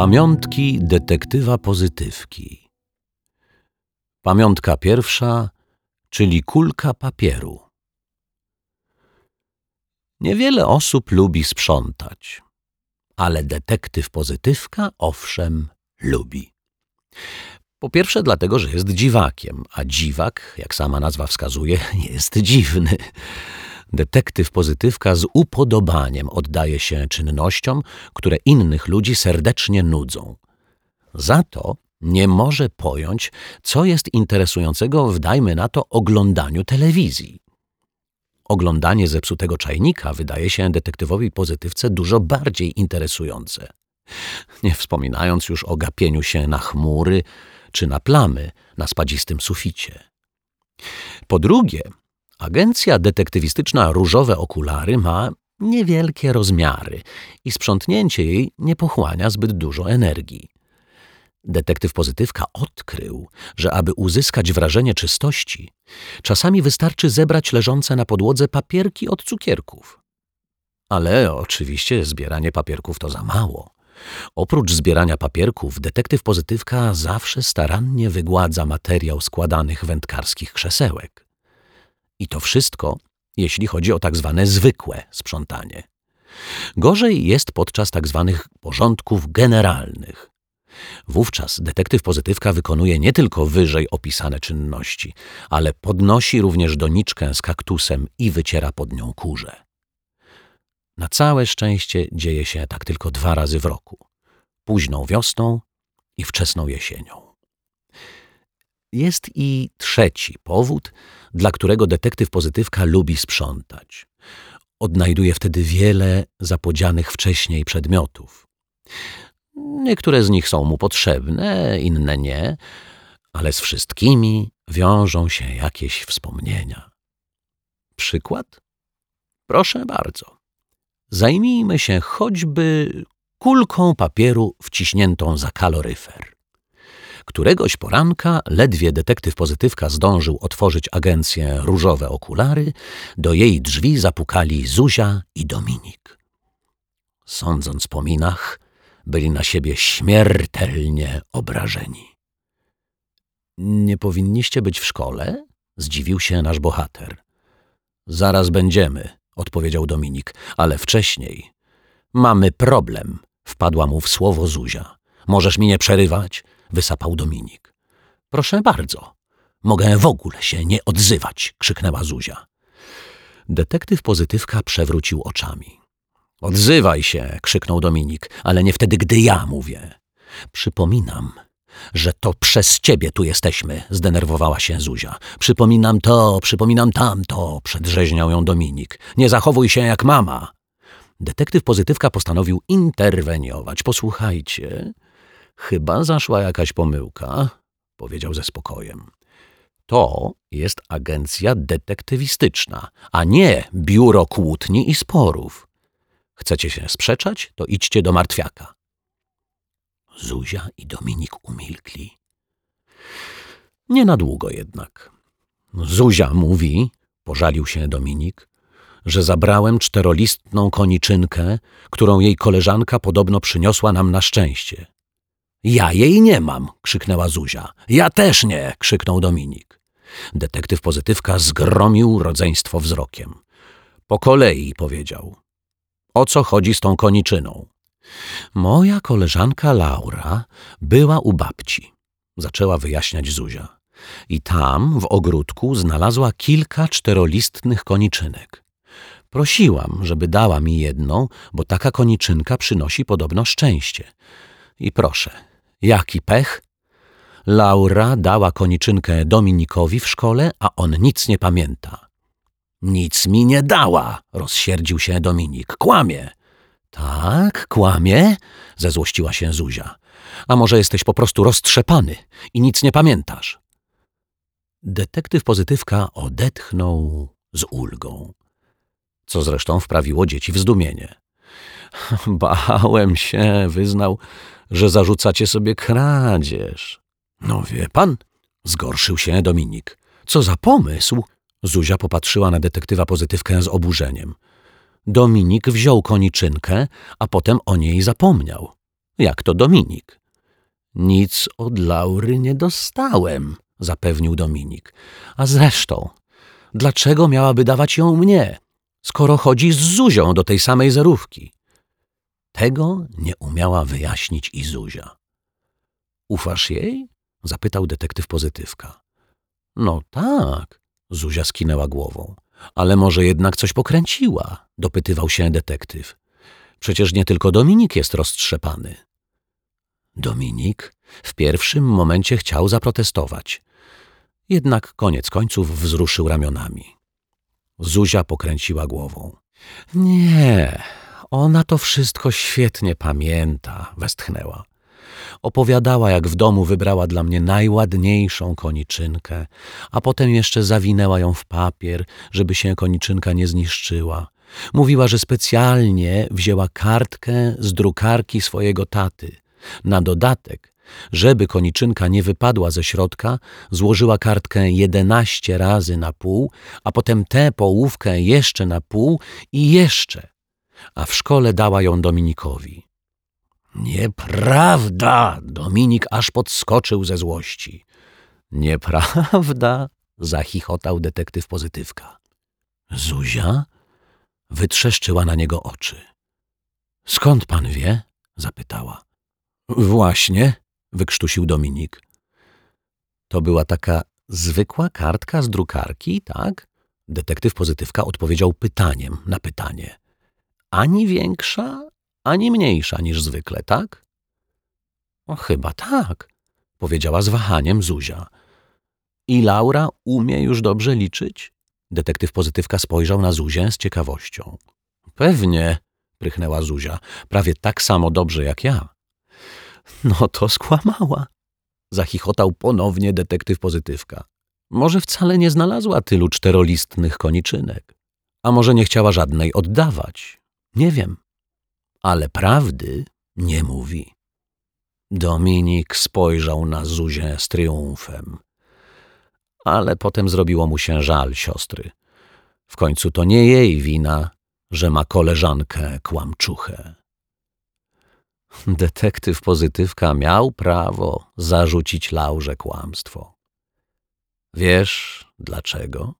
Pamiątki detektywa pozytywki. Pamiątka pierwsza, czyli kulka papieru. Niewiele osób lubi sprzątać, ale detektyw pozytywka owszem lubi. Po pierwsze dlatego, że jest dziwakiem, a dziwak, jak sama nazwa wskazuje, jest dziwny. Detektyw pozytywka z upodobaniem oddaje się czynnościom, które innych ludzi serdecznie nudzą. Za to nie może pojąć, co jest interesującego w, dajmy na to, oglądaniu telewizji. Oglądanie zepsutego czajnika wydaje się detektywowi pozytywce dużo bardziej interesujące. Nie wspominając już o gapieniu się na chmury czy na plamy na spadzistym suficie. Po drugie, Agencja detektywistyczna Różowe Okulary ma niewielkie rozmiary i sprzątnięcie jej nie pochłania zbyt dużo energii. Detektyw Pozytywka odkrył, że aby uzyskać wrażenie czystości, czasami wystarczy zebrać leżące na podłodze papierki od cukierków. Ale oczywiście zbieranie papierków to za mało. Oprócz zbierania papierków, detektyw Pozytywka zawsze starannie wygładza materiał składanych wędkarskich krzesełek. I to wszystko, jeśli chodzi o tak zwane zwykłe sprzątanie. Gorzej jest podczas tak zwanych porządków generalnych. Wówczas detektyw pozytywka wykonuje nie tylko wyżej opisane czynności, ale podnosi również doniczkę z kaktusem i wyciera pod nią kurze. Na całe szczęście dzieje się tak tylko dwa razy w roku. Późną wiosną i wczesną jesienią. Jest i trzeci powód, dla którego detektyw pozytywka lubi sprzątać. Odnajduje wtedy wiele zapodzianych wcześniej przedmiotów. Niektóre z nich są mu potrzebne, inne nie, ale z wszystkimi wiążą się jakieś wspomnienia. Przykład? Proszę bardzo. Zajmijmy się choćby kulką papieru wciśniętą za kaloryfer. Któregoś poranka, ledwie detektyw pozytywka zdążył otworzyć agencję Różowe Okulary, do jej drzwi zapukali Zuzia i Dominik. Sądząc po minach, byli na siebie śmiertelnie obrażeni. Nie powinniście być w szkole? Zdziwił się nasz bohater. Zaraz będziemy, odpowiedział Dominik, ale wcześniej. Mamy problem, wpadła mu w słowo Zuzia. Możesz mi nie przerywać? Wysapał Dominik. Proszę bardzo, mogę w ogóle się nie odzywać, krzyknęła Zuzia. Detektyw pozytywka przewrócił oczami. Odzywaj się, krzyknął Dominik, ale nie wtedy, gdy ja mówię. Przypominam, że to przez ciebie tu jesteśmy, zdenerwowała się Zuzia. Przypominam to, przypominam tamto, przedrzeźniał ją Dominik. Nie zachowuj się jak mama. Detektyw pozytywka postanowił interweniować. Posłuchajcie, Chyba zaszła jakaś pomyłka, powiedział ze spokojem. To jest agencja detektywistyczna, a nie biuro kłótni i sporów. Chcecie się sprzeczać, to idźcie do martwiaka. Zuzia i Dominik umilkli. Nie na długo jednak. Zuzia mówi, pożalił się Dominik, że zabrałem czterolistną koniczynkę, którą jej koleżanka podobno przyniosła nam na szczęście. Ja jej nie mam, krzyknęła Zuzia. Ja też nie, krzyknął Dominik. Detektyw pozytywka zgromił rodzeństwo wzrokiem. Po kolei powiedział. O co chodzi z tą koniczyną? Moja koleżanka Laura była u babci, zaczęła wyjaśniać Zuzia. I tam, w ogródku, znalazła kilka czterolistnych koniczynek. Prosiłam, żeby dała mi jedną, bo taka koniczynka przynosi podobno szczęście. I proszę, Jaki pech? Laura dała koniczynkę Dominikowi w szkole, a on nic nie pamięta. Nic mi nie dała, rozsierdził się Dominik. Kłamie. Tak, kłamie? zezłościła się Zuzia. A może jesteś po prostu roztrzepany i nic nie pamiętasz? Detektyw pozytywka odetchnął z ulgą, co zresztą wprawiło dzieci w zdumienie. Bałem się, wyznał, że zarzucacie sobie kradzież. No wie pan, zgorszył się Dominik. Co za pomysł? Zuzia popatrzyła na detektywa pozytywkę z oburzeniem. Dominik wziął koniczynkę, a potem o niej zapomniał. Jak to Dominik? Nic od Laury nie dostałem, zapewnił Dominik. A zresztą, dlaczego miałaby dawać ją mnie, skoro chodzi z Zuzią do tej samej zerówki? Tego nie umiała wyjaśnić i Zuzia. Ufasz jej? zapytał detektyw pozytywka. No tak, Zuzia skinęła głową. Ale może jednak coś pokręciła, dopytywał się detektyw. Przecież nie tylko Dominik jest roztrzepany. Dominik w pierwszym momencie chciał zaprotestować. Jednak koniec końców wzruszył ramionami. Zuzia pokręciła głową. Nie, ona to wszystko świetnie pamięta, westchnęła. Opowiadała, jak w domu wybrała dla mnie najładniejszą koniczynkę, a potem jeszcze zawinęła ją w papier, żeby się koniczynka nie zniszczyła. Mówiła, że specjalnie wzięła kartkę z drukarki swojego taty. Na dodatek, żeby koniczynka nie wypadła ze środka, złożyła kartkę jedenaście razy na pół, a potem tę połówkę jeszcze na pół i jeszcze. A w szkole dała ją Dominikowi. Nieprawda! Dominik aż podskoczył ze złości. Nieprawda? zachichotał detektyw pozytywka. Zuzia wytrzeszczyła na niego oczy. Skąd pan wie? zapytała. Właśnie, wykrztusił Dominik. To była taka zwykła kartka z drukarki, tak? Detektyw pozytywka odpowiedział pytaniem na pytanie. Ani większa, ani mniejsza niż zwykle, tak? O, chyba tak, powiedziała z wahaniem Zuzia. I Laura umie już dobrze liczyć? Detektyw pozytywka spojrzał na Zuzię z ciekawością. Pewnie, prychnęła Zuzia, prawie tak samo dobrze jak ja. No to skłamała, zachichotał ponownie detektyw pozytywka. Może wcale nie znalazła tylu czterolistnych koniczynek, a może nie chciała żadnej oddawać. Nie wiem ale prawdy nie mówi. Dominik spojrzał na Zuzię z triumfem. Ale potem zrobiło mu się żal siostry. W końcu to nie jej wina, że ma koleżankę kłamczuchę. Detektyw pozytywka miał prawo zarzucić Laurze kłamstwo. Wiesz dlaczego?